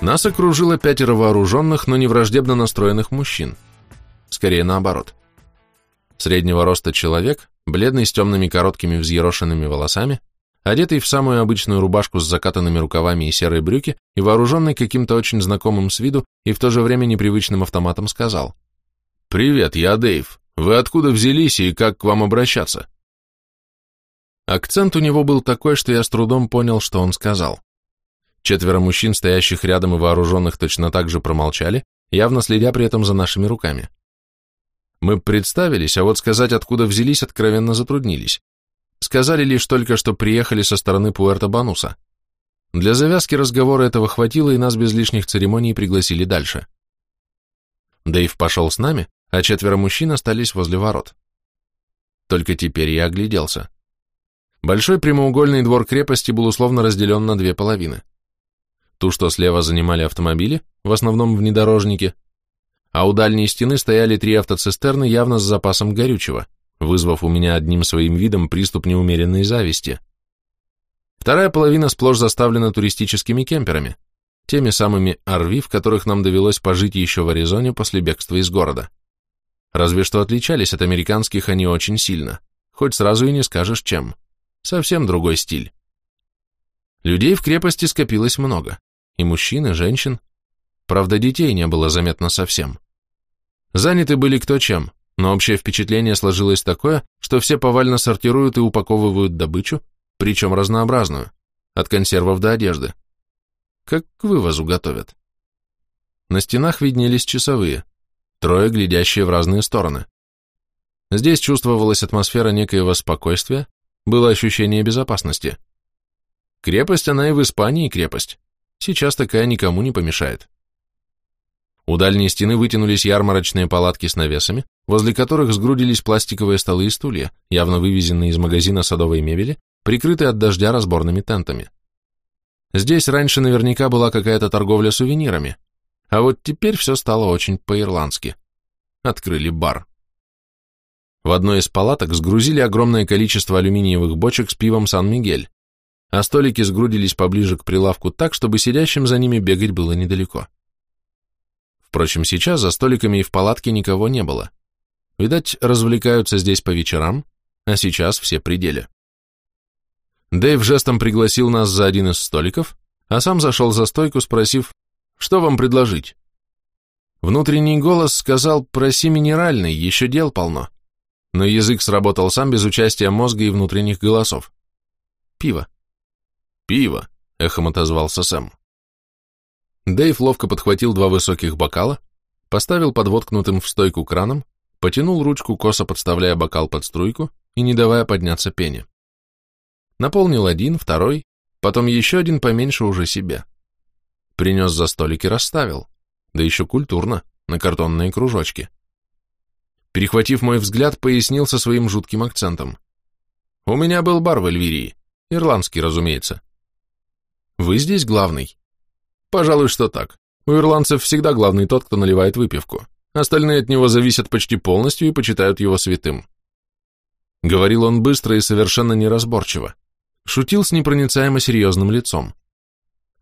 Нас окружило пятеро вооруженных, но не враждебно настроенных мужчин. Скорее наоборот. Среднего роста человек, бледный с темными короткими взъерошенными волосами, одетый в самую обычную рубашку с закатанными рукавами и серые брюки и вооруженный каким-то очень знакомым с виду и в то же время непривычным автоматом сказал «Привет, я Дэйв. Вы откуда взялись и как к вам обращаться?» Акцент у него был такой, что я с трудом понял, что он сказал. Четверо мужчин, стоящих рядом и вооруженных, точно так же промолчали, явно следя при этом за нашими руками. Мы представились, а вот сказать, откуда взялись, откровенно затруднились. Сказали лишь только, что приехали со стороны Пуэрто-Бануса. Для завязки разговора этого хватило, и нас без лишних церемоний пригласили дальше. Дэйв пошел с нами, а четверо мужчин остались возле ворот. Только теперь я огляделся. Большой прямоугольный двор крепости был условно разделен на две половины. Ту, что слева занимали автомобили, в основном внедорожники, а у дальней стены стояли три автоцистерны явно с запасом горючего, вызвав у меня одним своим видом приступ неумеренной зависти. Вторая половина сплошь заставлена туристическими кемперами, теми самыми RV, в которых нам довелось пожить еще в Аризоне после бегства из города. Разве что отличались от американских они очень сильно, хоть сразу и не скажешь чем. Совсем другой стиль. Людей в крепости скопилось много. И мужчин, и женщин. Правда, детей не было заметно совсем. Заняты были кто чем, но общее впечатление сложилось такое, что все повально сортируют и упаковывают добычу, причем разнообразную, от консервов до одежды. Как к вывозу готовят. На стенах виднелись часовые, трое, глядящие в разные стороны. Здесь чувствовалась атмосфера некоего спокойствия, было ощущение безопасности. Крепость она и в Испании крепость. Сейчас такая никому не помешает. У дальней стены вытянулись ярмарочные палатки с навесами, возле которых сгрудились пластиковые столы и стулья, явно вывезенные из магазина садовой мебели, прикрытые от дождя разборными тентами. Здесь раньше наверняка была какая-то торговля сувенирами, а вот теперь все стало очень по-ирландски. Открыли бар. В одной из палаток сгрузили огромное количество алюминиевых бочек с пивом Сан-Мигель, а столики сгрудились поближе к прилавку так, чтобы сидящим за ними бегать было недалеко. Впрочем, сейчас за столиками и в палатке никого не было. Видать, развлекаются здесь по вечерам, а сейчас все пределе. Дэйв жестом пригласил нас за один из столиков, а сам зашел за стойку, спросив, что вам предложить? Внутренний голос сказал, проси минеральный, еще дел полно. Но язык сработал сам без участия мозга и внутренних голосов. Пиво. Пиво, эхом отозвался Сэм. Дэйв ловко подхватил два высоких бокала, поставил под воткнутым в стойку краном, потянул ручку, косо подставляя бокал под струйку и не давая подняться пене. Наполнил один, второй, потом еще один поменьше уже себе. Принес за столик и расставил, да еще культурно, на картонные кружочки. Перехватив мой взгляд, пояснил со своим жутким акцентом. «У меня был бар в Эльвирии. Ирландский, разумеется». «Вы здесь главный?» «Пожалуй, что так. У ирландцев всегда главный тот, кто наливает выпивку. Остальные от него зависят почти полностью и почитают его святым». Говорил он быстро и совершенно неразборчиво. Шутил с непроницаемо серьезным лицом.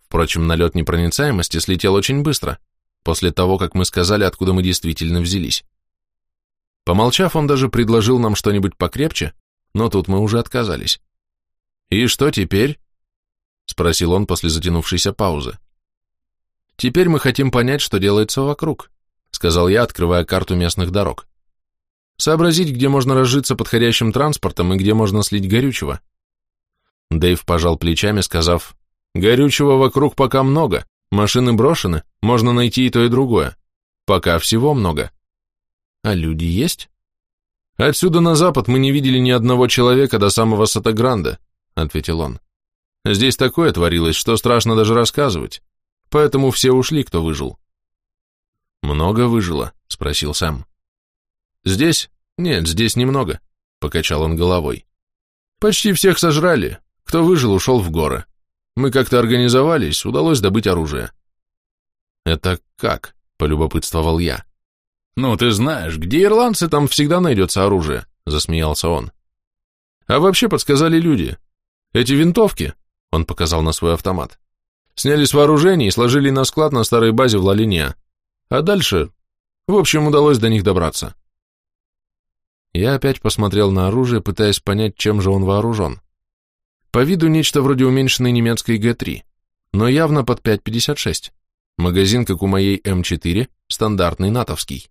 Впрочем, налет непроницаемости слетел очень быстро, после того, как мы сказали, откуда мы действительно взялись. Помолчав, он даже предложил нам что-нибудь покрепче, но тут мы уже отказались. «И что теперь?» — спросил он после затянувшейся паузы. «Теперь мы хотим понять, что делается вокруг», — сказал я, открывая карту местных дорог. «Сообразить, где можно разжиться подходящим транспортом и где можно слить горючего». Дэйв пожал плечами, сказав, «Горючего вокруг пока много, машины брошены, можно найти и то, и другое. Пока всего много. А люди есть? Отсюда на запад мы не видели ни одного человека до самого Сатагранда, ответил он. Здесь такое творилось, что страшно даже рассказывать. Поэтому все ушли, кто выжил. Много выжило? спросил Сэм. Здесь? Нет, здесь немного, покачал он головой. Почти всех сожрали. Кто выжил, ушел в горы. Мы как-то организовались, удалось добыть оружие. Это как? полюбопытствовал я. «Ну, ты знаешь, где ирландцы, там всегда найдется оружие», — засмеялся он. «А вообще подсказали люди. Эти винтовки», — он показал на свой автомат, Сняли с вооружения и сложили на склад на старой базе в Лалиния. А дальше, в общем, удалось до них добраться. Я опять посмотрел на оружие, пытаясь понять, чем же он вооружен. По виду нечто вроде уменьшенной немецкой Г-3, но явно под 5,56. Магазин, как у моей М4, стандартный натовский.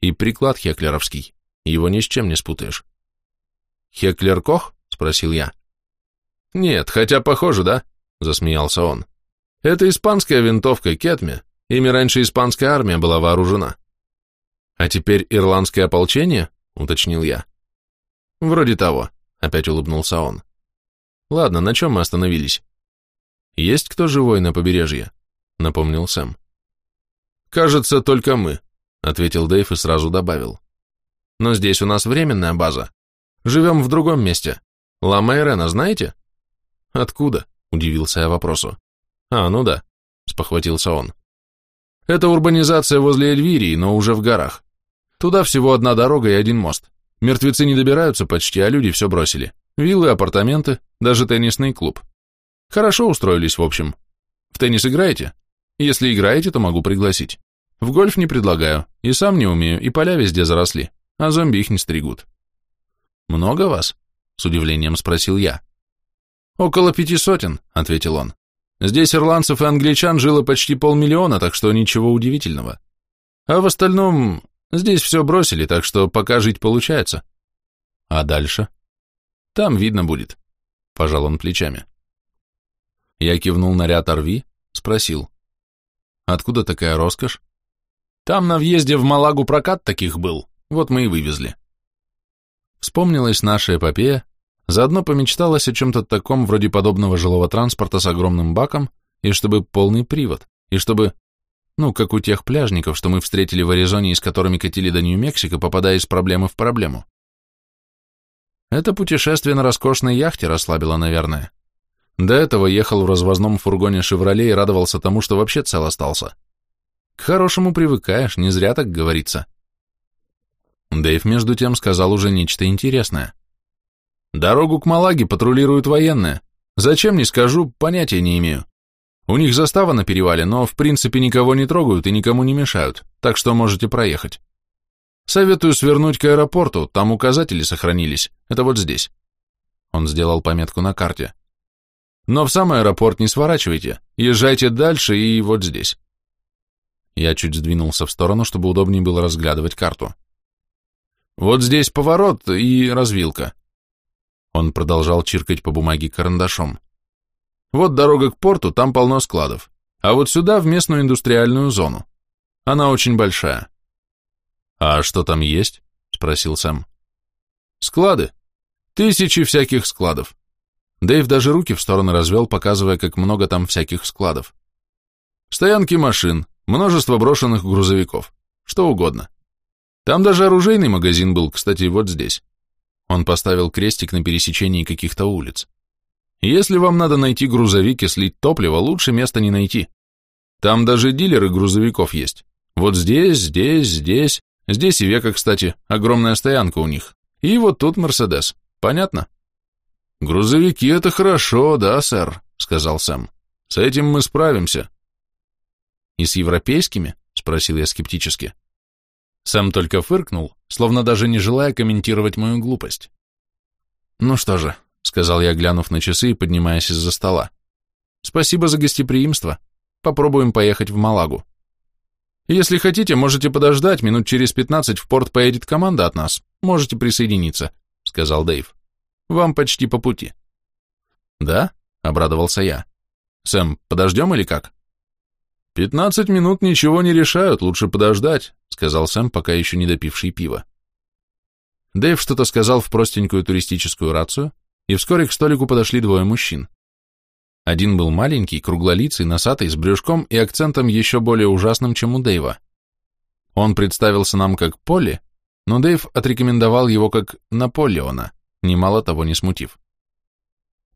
И приклад хеклеровский, его ни с чем не спутаешь. «Хеклер Кох?» — спросил я. «Нет, хотя похоже, да?» — засмеялся он. «Это испанская винтовка Кетме, ими раньше испанская армия была вооружена». «А теперь ирландское ополчение?» — уточнил я. «Вроде того», — опять улыбнулся он. «Ладно, на чем мы остановились?» «Есть кто живой на побережье?» — напомнил Сэм. «Кажется, только мы», — ответил Дэйв и сразу добавил. «Но здесь у нас временная база. Живем в другом месте. Ла Майрена знаете?» «Откуда?» — удивился я вопросу. «А, ну да», — спохватился он. «Это урбанизация возле Эльвирии, но уже в горах. Туда всего одна дорога и один мост. Мертвецы не добираются почти, а люди все бросили. Виллы, апартаменты, даже теннисный клуб. Хорошо устроились, в общем. В теннис играете? Если играете, то могу пригласить. В гольф не предлагаю, и сам не умею, и поля везде заросли, а зомби их не стригут. Много вас? С удивлением спросил я. Около пяти сотен, ответил он. Здесь ирландцев и англичан жило почти полмиллиона, так что ничего удивительного. А в остальном здесь все бросили, так что пока жить получается. А дальше? Там видно будет. Пожал он плечами. Я кивнул на ряд орви, спросил. Откуда такая роскошь? Там на въезде в Малагу прокат таких был, вот мы и вывезли. Вспомнилась наша эпопея, заодно помечталось о чем-то таком вроде подобного жилого транспорта с огромным баком, и чтобы полный привод, и чтобы, ну, как у тех пляжников, что мы встретили в Аризоне и с которыми катили до Нью-Мексико, попадая из проблемы в проблему. Это путешествие на роскошной яхте расслабило, наверное. До этого ехал в развозном фургоне «Шевроле» и радовался тому, что вообще цел остался. К хорошему привыкаешь, не зря так говорится. Дэйв, между тем, сказал уже нечто интересное. Дорогу к Малаге патрулируют военные. Зачем, не скажу, понятия не имею. У них застава на перевале, но в принципе никого не трогают и никому не мешают, так что можете проехать. Советую свернуть к аэропорту, там указатели сохранились, это вот здесь. Он сделал пометку на карте. Но в сам аэропорт не сворачивайте, езжайте дальше и вот здесь. Я чуть сдвинулся в сторону, чтобы удобнее было разглядывать карту. Вот здесь поворот и развилка. Он продолжал чиркать по бумаге карандашом. Вот дорога к порту, там полно складов. А вот сюда, в местную индустриальную зону. Она очень большая. А что там есть? Спросил Сэм. Склады. Тысячи всяких складов. Дэйв даже руки в стороны развел, показывая, как много там всяких складов. Стоянки машин, множество брошенных грузовиков, что угодно. Там даже оружейный магазин был, кстати, вот здесь. Он поставил крестик на пересечении каких-то улиц. Если вам надо найти грузовик и слить топливо, лучше места не найти. Там даже дилеры грузовиков есть. Вот здесь, здесь, здесь, здесь и века, кстати, огромная стоянка у них. И вот тут Мерседес. Понятно? «Грузовики — это хорошо, да, сэр», — сказал Сэм. «С этим мы справимся». «И с европейскими?» — спросил я скептически. Сэм только фыркнул, словно даже не желая комментировать мою глупость. «Ну что же», — сказал я, глянув на часы и поднимаясь из-за стола. «Спасибо за гостеприимство. Попробуем поехать в Малагу. Если хотите, можете подождать, минут через пятнадцать в порт поедет команда от нас. Можете присоединиться», — сказал Дэйв. Вам почти по пути. Да? Обрадовался я. Сэм, подождем или как? Пятнадцать минут ничего не решают, лучше подождать, сказал Сэм, пока еще не допивший пива. Дэйв что-то сказал в простенькую туристическую рацию, и вскоре к столику подошли двое мужчин. Один был маленький, круглолицый, носатый, с брюшком и акцентом еще более ужасным, чем у Дэйва. Он представился нам как Полли, но Дэйв отрекомендовал его как Наполеона немало того не смутив.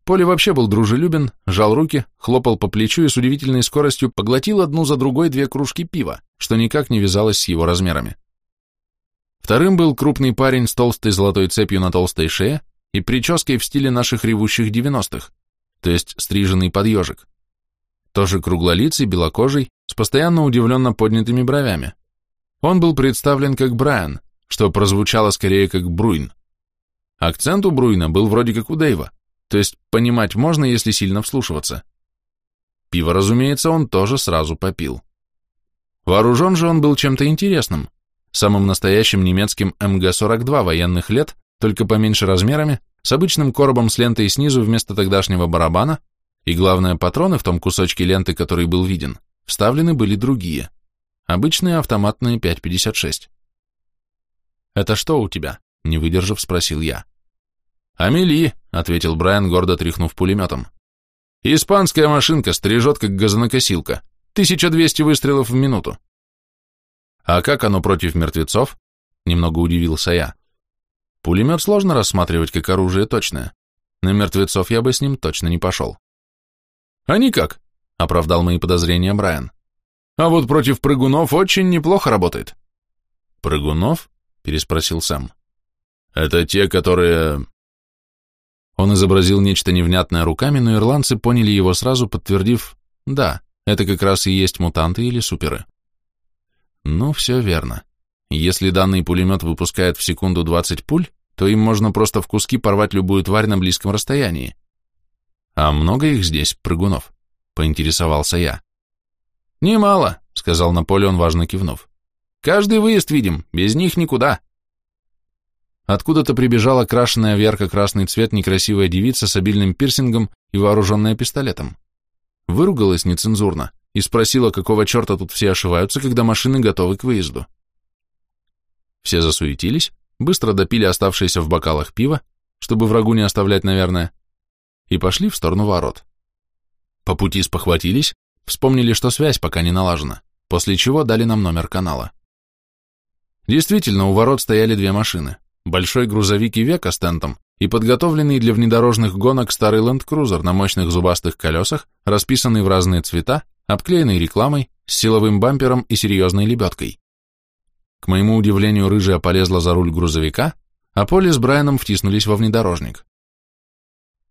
Поле вообще был дружелюбен, жал руки, хлопал по плечу и с удивительной скоростью поглотил одну за другой две кружки пива, что никак не вязалось с его размерами. Вторым был крупный парень с толстой золотой цепью на толстой шее и прической в стиле наших ревущих девяностых, то есть стриженный под ежик. тоже круглолицый, белокожий, с постоянно удивленно поднятыми бровями. Он был представлен как Брайан, что прозвучало скорее как Бруйн. Акцент у Бруйна был вроде как у Дэйва, то есть понимать можно, если сильно вслушиваться. Пиво, разумеется, он тоже сразу попил. Вооружен же он был чем-то интересным, самым настоящим немецким МГ-42 военных лет, только поменьше размерами, с обычным коробом с лентой снизу вместо тогдашнего барабана, и главное, патроны в том кусочке ленты, который был виден, вставлены были другие, обычные автоматные 5.56. «Это что у тебя?» — не выдержав, спросил я. «Амели», — ответил Брайан, гордо тряхнув пулеметом. «Испанская машинка стрижет, как газонокосилка. 1200 выстрелов в минуту». «А как оно против мертвецов?» — немного удивился я. «Пулемет сложно рассматривать как оружие точное. На мертвецов я бы с ним точно не пошел». «А никак», — оправдал мои подозрения Брайан. «А вот против прыгунов очень неплохо работает». «Прыгунов?» — переспросил Сэм. «Это те, которые...» Он изобразил нечто невнятное руками, но ирландцы поняли его сразу, подтвердив «Да, это как раз и есть мутанты или суперы». Ну, все верно. Если данный пулемет выпускает в секунду 20 пуль, то им можно просто в куски порвать любую тварь на близком расстоянии. А много их здесь, прыгунов? Поинтересовался я. Немало, сказал Наполеон, важно кивнув. Каждый выезд видим, без них никуда. Откуда-то прибежала крашеная в ярко-красный цвет некрасивая девица с обильным пирсингом и вооруженная пистолетом. Выругалась нецензурно и спросила, какого черта тут все ошиваются, когда машины готовы к выезду. Все засуетились, быстро допили оставшееся в бокалах пиво, чтобы врагу не оставлять, наверное, и пошли в сторону ворот. По пути спохватились, вспомнили, что связь пока не налажена, после чего дали нам номер канала. Действительно, у ворот стояли две машины, большой грузовик и века с тентом и подготовленный для внедорожных гонок старый ленд-крузер на мощных зубастых колесах, расписанный в разные цвета, обклеенный рекламой, с силовым бампером и серьезной лебедкой. К моему удивлению, рыжая полезла за руль грузовика, а Поли с Брайаном втиснулись во внедорожник.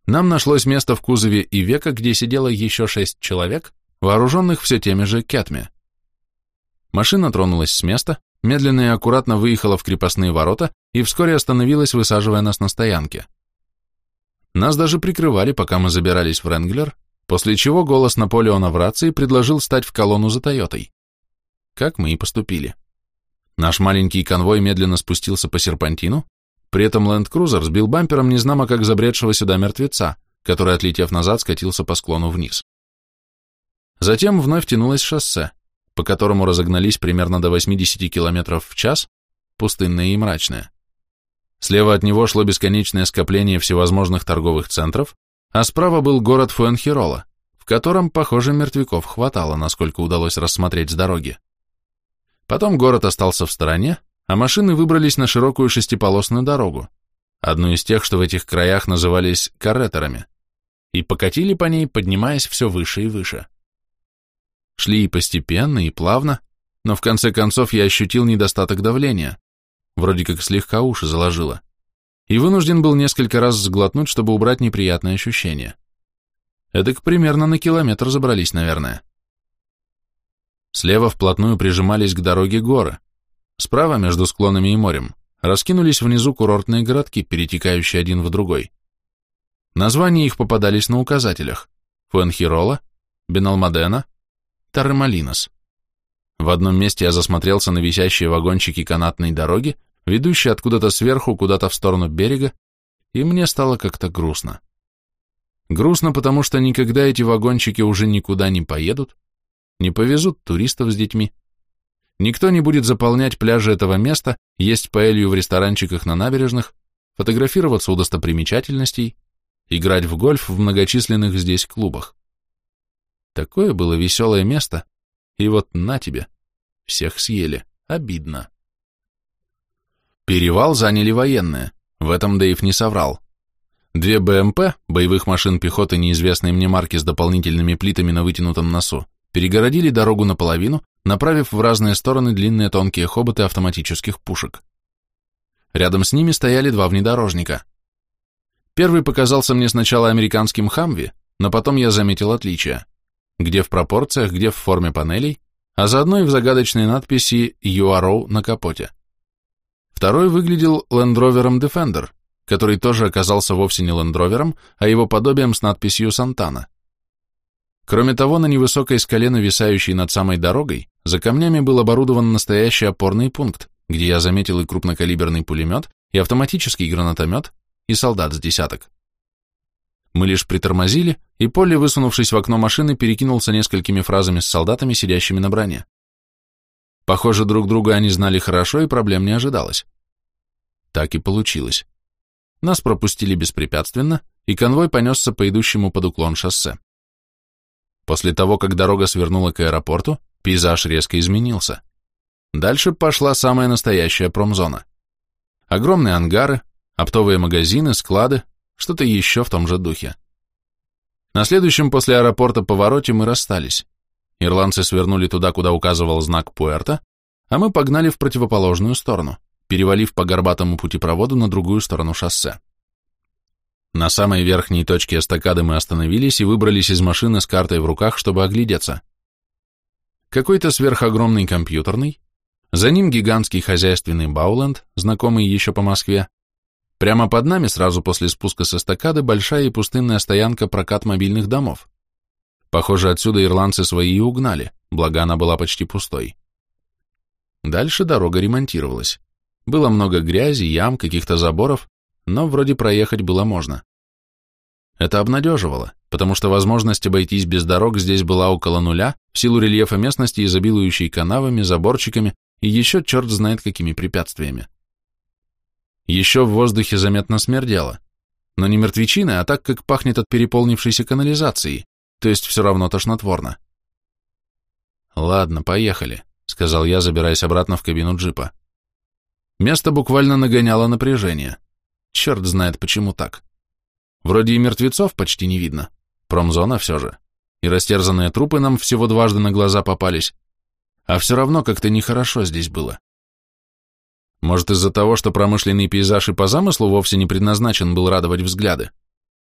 Нам нашлось место в кузове и века, где сидело еще шесть человек, вооруженных все теми же кятми. Машина тронулась с места, медленно и аккуратно выехала в крепостные ворота и вскоре остановилась, высаживая нас на стоянке. Нас даже прикрывали, пока мы забирались в Ренглер, после чего голос Наполеона в рации предложил стать в колонну за Тойотой. Как мы и поступили. Наш маленький конвой медленно спустился по серпантину, при этом ленд-крузер сбил бампером незнамо как забредшего сюда мертвеца, который, отлетев назад, скатился по склону вниз. Затем вновь тянулось шоссе, по которому разогнались примерно до 80 км в час, пустынное и мрачное. Слева от него шло бесконечное скопление всевозможных торговых центров, а справа был город Фуэнхирола, в котором, похоже, мертвяков хватало, насколько удалось рассмотреть с дороги. Потом город остался в стороне, а машины выбрались на широкую шестиполосную дорогу, одну из тех, что в этих краях назывались карретерами, и покатили по ней, поднимаясь все выше и выше. Шли и постепенно, и плавно, но в конце концов я ощутил недостаток давления, вроде как слегка уши заложило, и вынужден был несколько раз сглотнуть, чтобы убрать неприятные ощущения. Эдак примерно на километр забрались, наверное. Слева вплотную прижимались к дороге горы, Справа, между склонами и морем, раскинулись внизу курортные городки, перетекающие один в другой. Названия их попадались на указателях – Фуэнхирола, Беналмадена, Тарремалинос. В одном месте я засмотрелся на висящие вагончики канатной дороги, ведущие откуда-то сверху куда-то в сторону берега, и мне стало как-то грустно. Грустно, потому что никогда эти вагончики уже никуда не поедут, не повезут туристов с детьми, Никто не будет заполнять пляжи этого места, есть паэлью в ресторанчиках на набережных, фотографироваться у достопримечательностей, играть в гольф в многочисленных здесь клубах. Такое было веселое место, и вот на тебе, всех съели, обидно. Перевал заняли военные, в этом Дэйв не соврал. Две БМП, боевых машин пехоты неизвестной мне марки с дополнительными плитами на вытянутом носу, перегородили дорогу наполовину, направив в разные стороны длинные тонкие хоботы автоматических пушек. Рядом с ними стояли два внедорожника. Первый показался мне сначала американским «Хамви», но потом я заметил отличия. Где в пропорциях, где в форме панелей, а заодно и в загадочной надписи URO на капоте. Второй выглядел Land Rover Defender, который тоже оказался вовсе не Land Rover, а его подобием с надписью Сантана. Кроме того, на невысокой скале, нависающей над самой дорогой, за камнями был оборудован настоящий опорный пункт, где я заметил и крупнокалиберный пулемет, и автоматический гранатомет, и солдат с десяток. Мы лишь притормозили, и Полли, высунувшись в окно машины, перекинулся несколькими фразами с солдатами, сидящими на броне. Похоже, друг друга они знали хорошо, и проблем не ожидалось. Так и получилось. Нас пропустили беспрепятственно, и конвой понесся по идущему под уклон шоссе. После того, как дорога свернула к аэропорту, пейзаж резко изменился. Дальше пошла самая настоящая промзона. Огромные ангары, оптовые магазины, склады, что-то еще в том же духе. На следующем после аэропорта повороте мы расстались. Ирландцы свернули туда, куда указывал знак Пуэрто, а мы погнали в противоположную сторону, перевалив по горбатому путепроводу на другую сторону шоссе. На самой верхней точке эстакады мы остановились и выбрались из машины с картой в руках, чтобы оглядеться. Какой-то сверхогромный компьютерный, за ним гигантский хозяйственный Бауленд, знакомый еще по Москве, Прямо под нами, сразу после спуска с эстакады, большая и пустынная стоянка прокат мобильных домов. Похоже, отсюда ирландцы свои и угнали, благо она была почти пустой. Дальше дорога ремонтировалась. Было много грязи, ям, каких-то заборов, но вроде проехать было можно. Это обнадеживало, потому что возможность обойтись без дорог здесь была около нуля, в силу рельефа местности, изобилующей канавами, заборчиками и еще черт знает какими препятствиями. Еще в воздухе заметно смердело. Но не мертвечина, а так, как пахнет от переполнившейся канализации, то есть все равно тошнотворно. «Ладно, поехали», — сказал я, забираясь обратно в кабину джипа. Место буквально нагоняло напряжение. Черт знает, почему так. Вроде и мертвецов почти не видно. Промзона все же. И растерзанные трупы нам всего дважды на глаза попались. А все равно как-то нехорошо здесь было. Может, из-за того, что промышленный пейзаж и по замыслу вовсе не предназначен был радовать взгляды?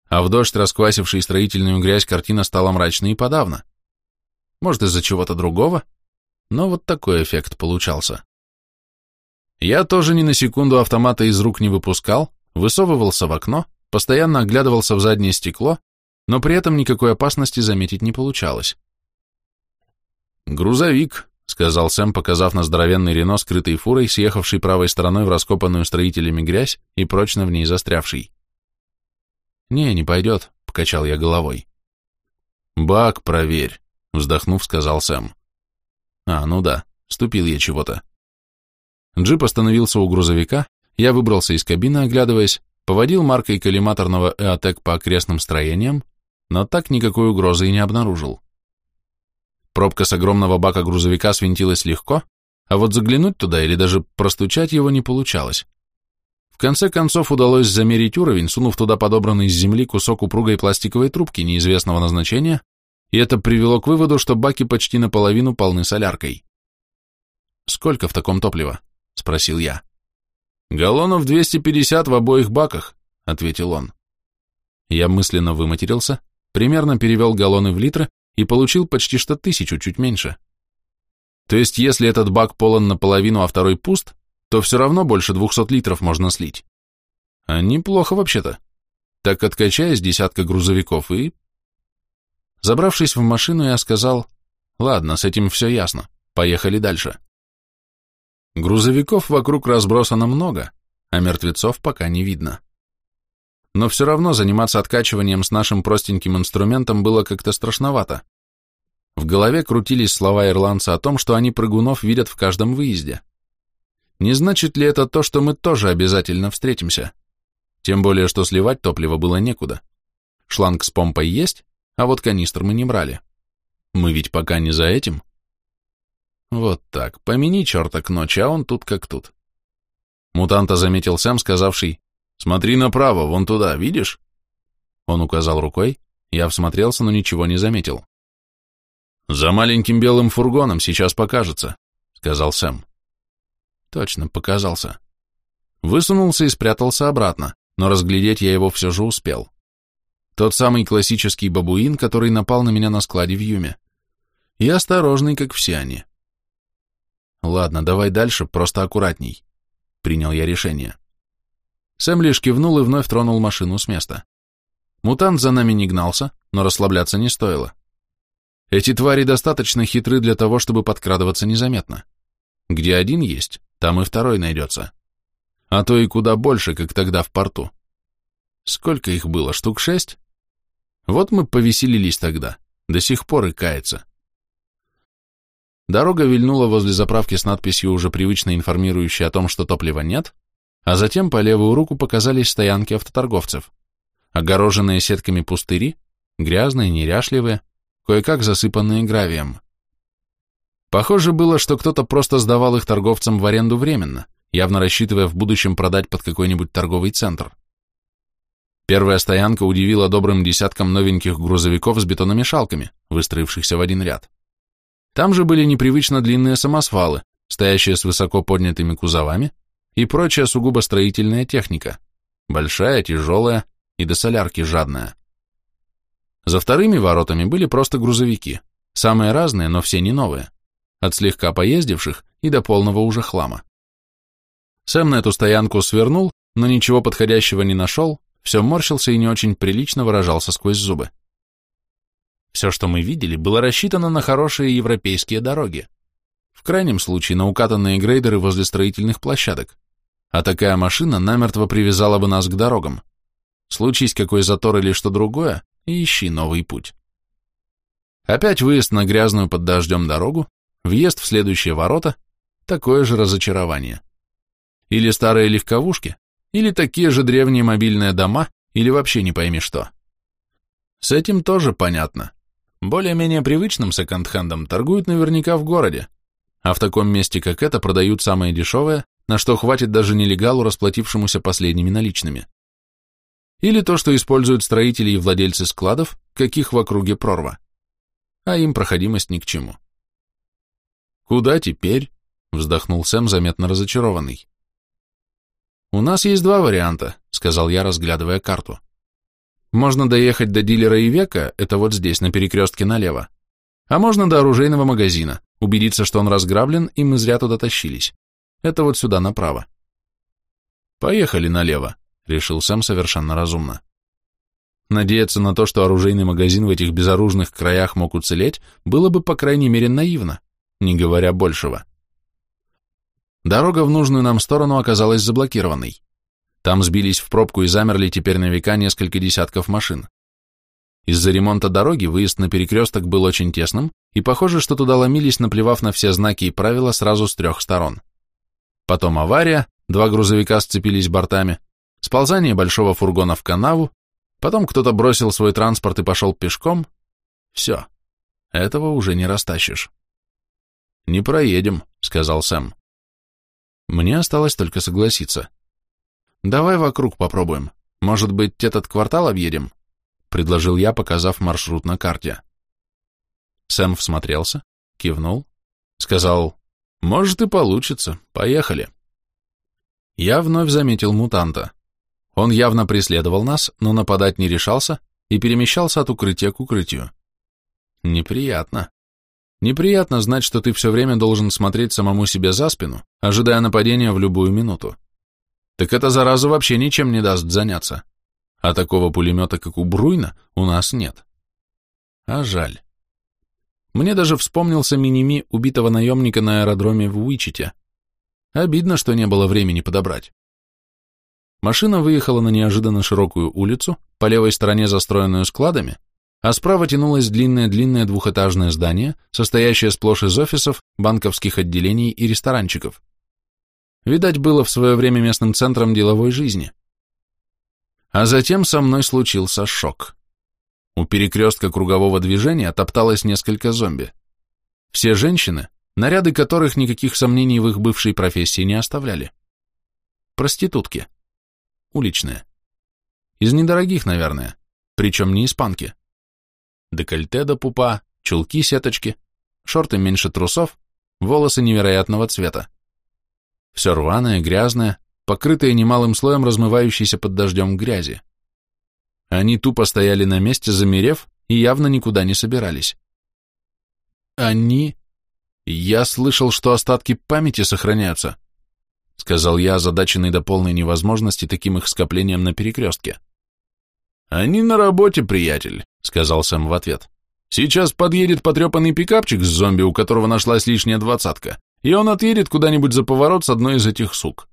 А в дождь, расквасивший строительную грязь, картина стала мрачной и подавно. Может, из-за чего-то другого? Но вот такой эффект получался. Я тоже ни на секунду автомата из рук не выпускал, высовывался в окно, постоянно оглядывался в заднее стекло, но при этом никакой опасности заметить не получалось. «Грузовик», — сказал Сэм, показав на здоровенный Рено, скрытой фурой, съехавший правой стороной в раскопанную строителями грязь и прочно в ней застрявший. «Не, не пойдет», — покачал я головой. «Бак проверь», — вздохнув, сказал Сэм. «А, ну да, ступил я чего-то». Джип остановился у грузовика, я выбрался из кабины, оглядываясь, поводил маркой коллиматорного «Эотек» по окрестным строениям, но так никакой угрозы и не обнаружил. Пробка с огромного бака грузовика свинтилась легко, а вот заглянуть туда или даже простучать его не получалось. В конце концов удалось замерить уровень, сунув туда подобранный с земли кусок упругой пластиковой трубки неизвестного назначения, и это привело к выводу, что баки почти наполовину полны соляркой. «Сколько в таком топлива?» — спросил я. «Галлонов 250 в обоих баках», — ответил он. Я мысленно выматерился, примерно перевел галлоны в литры и получил почти что тысячу, чуть меньше. То есть, если этот бак полон наполовину, а второй пуст, то все равно больше двухсот литров можно слить. А неплохо вообще-то. Так откачаясь десятка грузовиков и... Забравшись в машину, я сказал, ладно, с этим все ясно, поехали дальше. Грузовиков вокруг разбросано много, а мертвецов пока не видно но все равно заниматься откачиванием с нашим простеньким инструментом было как-то страшновато. В голове крутились слова ирландца о том, что они прыгунов видят в каждом выезде. Не значит ли это то, что мы тоже обязательно встретимся? Тем более, что сливать топливо было некуда. Шланг с помпой есть, а вот канистр мы не брали. Мы ведь пока не за этим. Вот так, помяни черта к ночи, а он тут как тут. Мутанта заметил Сэм, сказавший, «Смотри направо, вон туда, видишь?» Он указал рукой, я всмотрелся, но ничего не заметил. «За маленьким белым фургоном сейчас покажется», — сказал Сэм. Точно, показался. Высунулся и спрятался обратно, но разглядеть я его все же успел. Тот самый классический бабуин, который напал на меня на складе в Юме. и осторожный, как все они. Ладно, давай дальше, просто аккуратней. Принял я решение. Сэм лишь кивнул и вновь тронул машину с места. Мутант за нами не гнался, но расслабляться не стоило. Эти твари достаточно хитры для того, чтобы подкрадываться незаметно. Где один есть, там и второй найдется. А то и куда больше, как тогда в порту. Сколько их было, штук шесть? Вот мы повеселились тогда, до сих пор и кается. Дорога вильнула возле заправки с надписью, уже привычно информирующей о том, что топлива нет, а затем по левую руку показались стоянки автоторговцев. Огороженные сетками пустыри, грязные, неряшливые, кое-как засыпанные гравием. Похоже было, что кто-то просто сдавал их торговцам в аренду временно, явно рассчитывая в будущем продать под какой-нибудь торговый центр. Первая стоянка удивила добрым десяткам новеньких грузовиков с бетономешалками, выстроившихся в один ряд. Там же были непривычно длинные самосвалы, стоящие с высоко поднятыми кузовами, и прочая сугубо строительная техника, большая, тяжелая и до солярки жадная. За вторыми воротами были просто грузовики, самые разные, но все не новые, от слегка поездивших и до полного уже хлама. Сэм на эту стоянку свернул, но ничего подходящего не нашел, все морщился и не очень прилично выражался сквозь зубы. Все, что мы видели, было рассчитано на хорошие европейские дороги. В крайнем случае на укатанные грейдеры возле строительных площадок. А такая машина намертво привязала бы нас к дорогам. Случись какой затор или что другое, ищи новый путь. Опять выезд на грязную под дождем дорогу, въезд в следующие ворота, такое же разочарование. Или старые легковушки, или такие же древние мобильные дома, или вообще не пойми что. С этим тоже понятно. Более-менее привычным секонд-хендом торгуют наверняка в городе, а в таком месте, как это, продают самое дешевое, на что хватит даже нелегалу, расплатившемуся последними наличными. Или то, что используют строители и владельцы складов, каких в округе прорва. А им проходимость ни к чему. «Куда теперь?» — вздохнул Сэм, заметно разочарованный. «У нас есть два варианта», — сказал я, разглядывая карту. Можно доехать до дилера и века, это вот здесь, на перекрестке налево. А можно до оружейного магазина, убедиться, что он разграблен, и мы зря туда тащились. Это вот сюда направо. Поехали налево, решил Сэм совершенно разумно. Надеяться на то, что оружейный магазин в этих безоружных краях мог уцелеть, было бы, по крайней мере, наивно, не говоря большего. Дорога в нужную нам сторону оказалась заблокированной. Там сбились в пробку и замерли теперь на века несколько десятков машин. Из-за ремонта дороги выезд на перекресток был очень тесным, и похоже, что туда ломились, наплевав на все знаки и правила сразу с трех сторон. Потом авария, два грузовика сцепились бортами, сползание большого фургона в канаву, потом кто-то бросил свой транспорт и пошел пешком. Все, этого уже не растащишь. «Не проедем», — сказал Сэм. Мне осталось только согласиться. «Давай вокруг попробуем. Может быть, этот квартал объедем?» — предложил я, показав маршрут на карте. Сэм всмотрелся, кивнул, сказал, «Может и получится, поехали». Я вновь заметил мутанта. Он явно преследовал нас, но нападать не решался и перемещался от укрытия к укрытию. Неприятно. Неприятно знать, что ты все время должен смотреть самому себе за спину, ожидая нападения в любую минуту так эта зараза вообще ничем не даст заняться. А такого пулемета, как у Бруйна, у нас нет. А жаль. Мне даже вспомнился миними убитого наемника на аэродроме в Уичите. Обидно, что не было времени подобрать. Машина выехала на неожиданно широкую улицу, по левой стороне застроенную складами, а справа тянулось длинное-длинное двухэтажное здание, состоящее сплошь из офисов, банковских отделений и ресторанчиков. Видать, было в свое время местным центром деловой жизни. А затем со мной случился шок. У перекрестка кругового движения топталось несколько зомби. Все женщины, наряды которых никаких сомнений в их бывшей профессии не оставляли. Проститутки. Уличные. Из недорогих, наверное, причем не испанки. Декольте до пупа, чулки-сеточки, шорты меньше трусов, волосы невероятного цвета. Все рваное, грязное, покрытое немалым слоем размывающейся под дождем грязи. Они тупо стояли на месте, замерев, и явно никуда не собирались. Они... Я слышал, что остатки памяти сохраняются, сказал я, озадаченный до полной невозможности таким их скоплением на перекрестке. Они на работе, приятель, сказал Сэм в ответ. Сейчас подъедет потрепанный пикапчик с зомби, у которого нашлась лишняя двадцатка, и он отъедет куда-нибудь за поворот с одной из этих сук.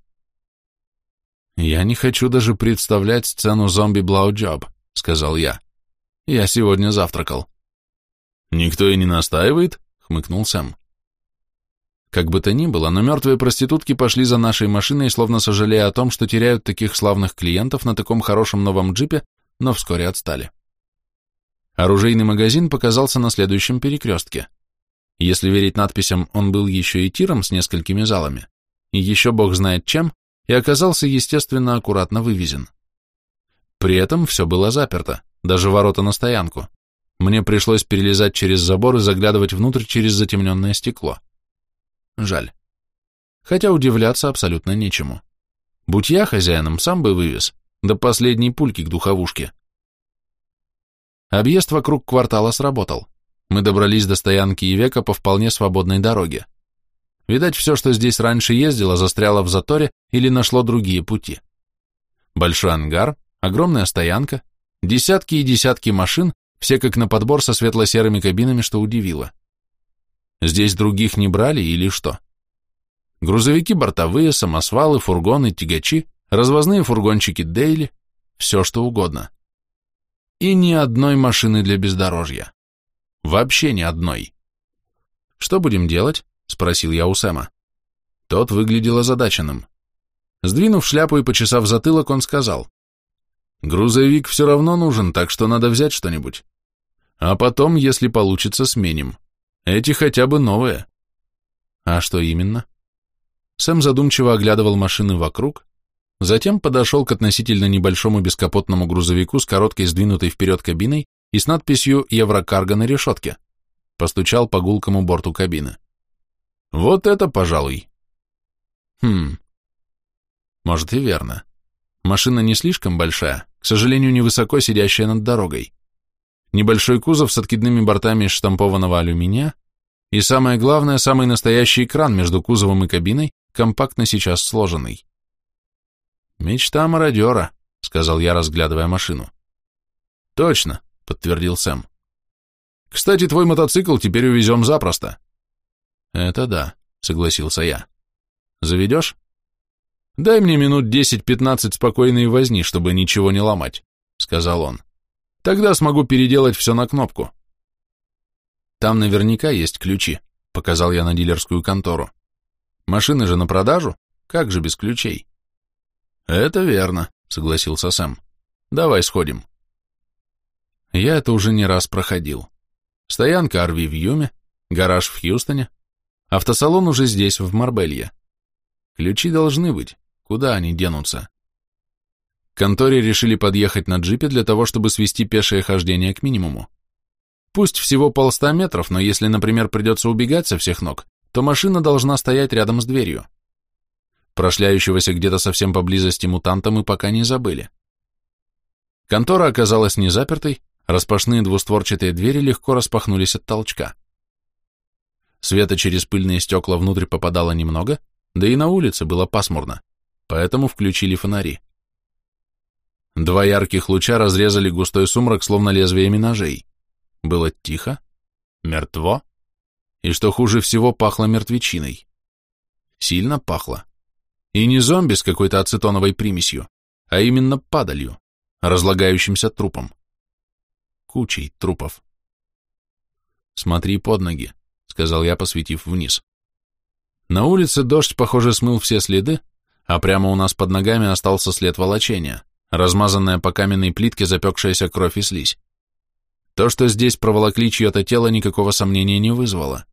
Я не хочу даже представлять сцену зомби Блауджоб, сказал я. Я сегодня завтракал. Никто и не настаивает, хмыкнул Сэм. Как бы то ни было, но мертвые проститутки пошли за нашей машиной, словно сожалея о том, что теряют таких славных клиентов на таком хорошем новом джипе, но вскоре отстали. Оружейный магазин показался на следующем перекрестке. Если верить надписям, он был еще и тиром с несколькими залами, и еще бог знает чем, и оказался, естественно, аккуратно вывезен. При этом все было заперто, даже ворота на стоянку. Мне пришлось перелезать через забор и заглядывать внутрь через затемненное стекло. Жаль. Хотя удивляться абсолютно нечему. Будь я хозяином, сам бы вывез, до последней пульки к духовушке. Объезд вокруг квартала сработал. Мы добрались до стоянки Ивека по вполне свободной дороге. Видать, все, что здесь раньше ездило, застряло в заторе или нашло другие пути. Большой ангар, огромная стоянка, десятки и десятки машин, все как на подбор со светло-серыми кабинами, что удивило. Здесь других не брали или что? Грузовики бортовые, самосвалы, фургоны, тягачи, развозные фургончики Дейли, все что угодно. И ни одной машины для бездорожья. Вообще ни одной. «Что будем делать?» — спросил я у Сэма. Тот выглядел озадаченным. Сдвинув шляпу и почесав затылок, он сказал. «Грузовик все равно нужен, так что надо взять что-нибудь. А потом, если получится, сменим. Эти хотя бы новые. А что именно? Сэм задумчиво оглядывал машины вокруг, затем подошел к относительно небольшому бескапотному грузовику с короткой сдвинутой вперед кабиной и с надписью «Еврокарго» на решетке. Постучал по гулкому борту кабины. Вот это, пожалуй. Хм. Может и верно. Машина не слишком большая, к сожалению, невысоко сидящая над дорогой небольшой кузов с откидными бортами из штампованного алюминия и, самое главное, самый настоящий экран между кузовом и кабиной, компактно сейчас сложенный. «Мечта мародера», — сказал я, разглядывая машину. «Точно», — подтвердил Сэм. «Кстати, твой мотоцикл теперь увезем запросто». «Это да», — согласился я. «Заведешь?» «Дай мне минут десять-пятнадцать спокойной возни, чтобы ничего не ломать», — сказал он. Тогда смогу переделать все на кнопку. Там наверняка есть ключи, показал я на дилерскую контору. Машины же на продажу? Как же без ключей? Это верно, согласился Сэм. Давай сходим. Я это уже не раз проходил. Стоянка Арви в Юме, гараж в Хьюстоне, автосалон уже здесь, в Марбелье. Ключи должны быть, куда они денутся? конторе решили подъехать на джипе для того, чтобы свести пешее хождение к минимуму. Пусть всего полста метров, но если, например, придется убегать со всех ног, то машина должна стоять рядом с дверью. Прошляющегося где-то совсем поблизости мутанта мы пока не забыли. Контора оказалась не запертой, распашные двустворчатые двери легко распахнулись от толчка. Света через пыльные стекла внутрь попадало немного, да и на улице было пасмурно, поэтому включили фонари. Два ярких луча разрезали густой сумрак, словно лезвиями ножей. Было тихо, мертво, и, что хуже всего, пахло мертвечиной. Сильно пахло. И не зомби с какой-то ацетоновой примесью, а именно падалью, разлагающимся трупом. Кучей трупов. «Смотри под ноги», — сказал я, посветив вниз. На улице дождь, похоже, смыл все следы, а прямо у нас под ногами остался след волочения размазанная по каменной плитке запекшаяся кровь и слизь. То, что здесь проволокли чье-то тело, никакого сомнения не вызвало.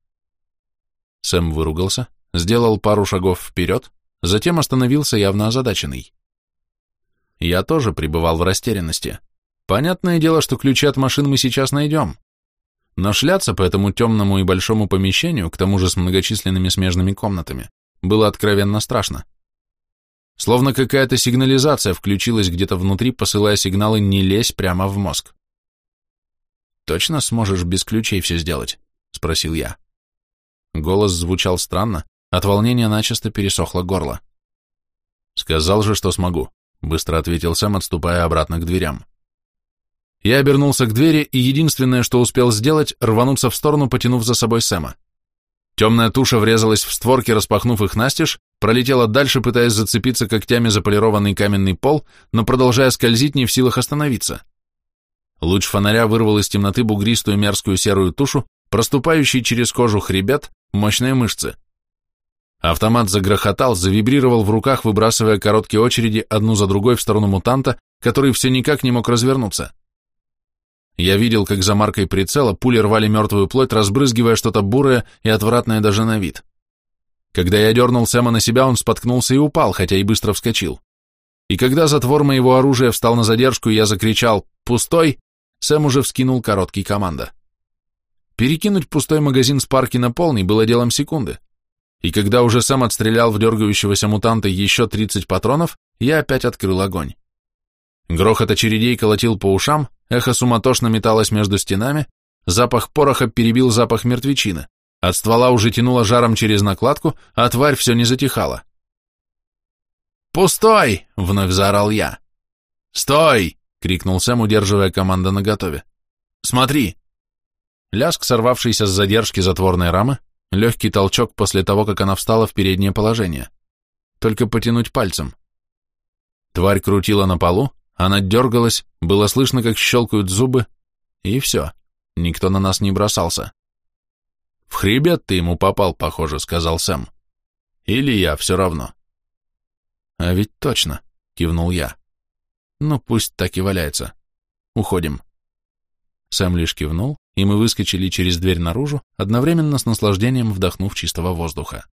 Сэм выругался, сделал пару шагов вперед, затем остановился явно озадаченный. Я тоже пребывал в растерянности. Понятное дело, что ключи от машин мы сейчас найдем. Но шляться по этому темному и большому помещению, к тому же с многочисленными смежными комнатами, было откровенно страшно. Словно какая-то сигнализация включилась где-то внутри, посылая сигналы «не лезь прямо в мозг». «Точно сможешь без ключей все сделать?» — спросил я. Голос звучал странно, от волнения начисто пересохло горло. Сказал же, что смогу, быстро ответил Сэм, отступая обратно к дверям. Я обернулся к двери, и единственное, что успел сделать, рвануться в сторону, потянув за собой Сэма. Темная туша врезалась в створки, распахнув их настежь, пролетела дальше, пытаясь зацепиться когтями за полированный каменный пол, но продолжая скользить, не в силах остановиться. Луч фонаря вырвал из темноты бугристую мерзкую серую тушу, проступающий через кожу хребет, мощные мышцы. Автомат загрохотал, завибрировал в руках, выбрасывая короткие очереди одну за другой в сторону мутанта, который все никак не мог развернуться. Я видел, как за маркой прицела пули рвали мертвую плоть, разбрызгивая что-то бурое и отвратное даже на вид. Когда я дернул Сэма на себя, он споткнулся и упал, хотя и быстро вскочил. И когда затвор моего оружия встал на задержку, и я закричал «Пустой!», Сэм уже вскинул короткий команда. Перекинуть пустой магазин с парки на полный было делом секунды. И когда уже сам отстрелял в дергающегося мутанта еще 30 патронов, я опять открыл огонь. Грохот очередей колотил по ушам, эхо суматошно металось между стенами, запах пороха перебил запах мертвечины. От ствола уже тянуло жаром через накладку, а тварь все не затихала. «Пустой!» — вновь заорал я. «Стой!» — крикнул Сэм, удерживая команда наготове. «Смотри!» Ляск, сорвавшийся с задержки затворной рамы, легкий толчок после того, как она встала в переднее положение. Только потянуть пальцем. Тварь крутила на полу, она дергалась, было слышно, как щелкают зубы, и все, никто на нас не бросался. «В хребет ты ему попал, похоже», — сказал Сэм. «Или я, все равно». «А ведь точно», — кивнул я. «Ну, пусть так и валяется. Уходим». Сэм лишь кивнул, и мы выскочили через дверь наружу, одновременно с наслаждением вдохнув чистого воздуха.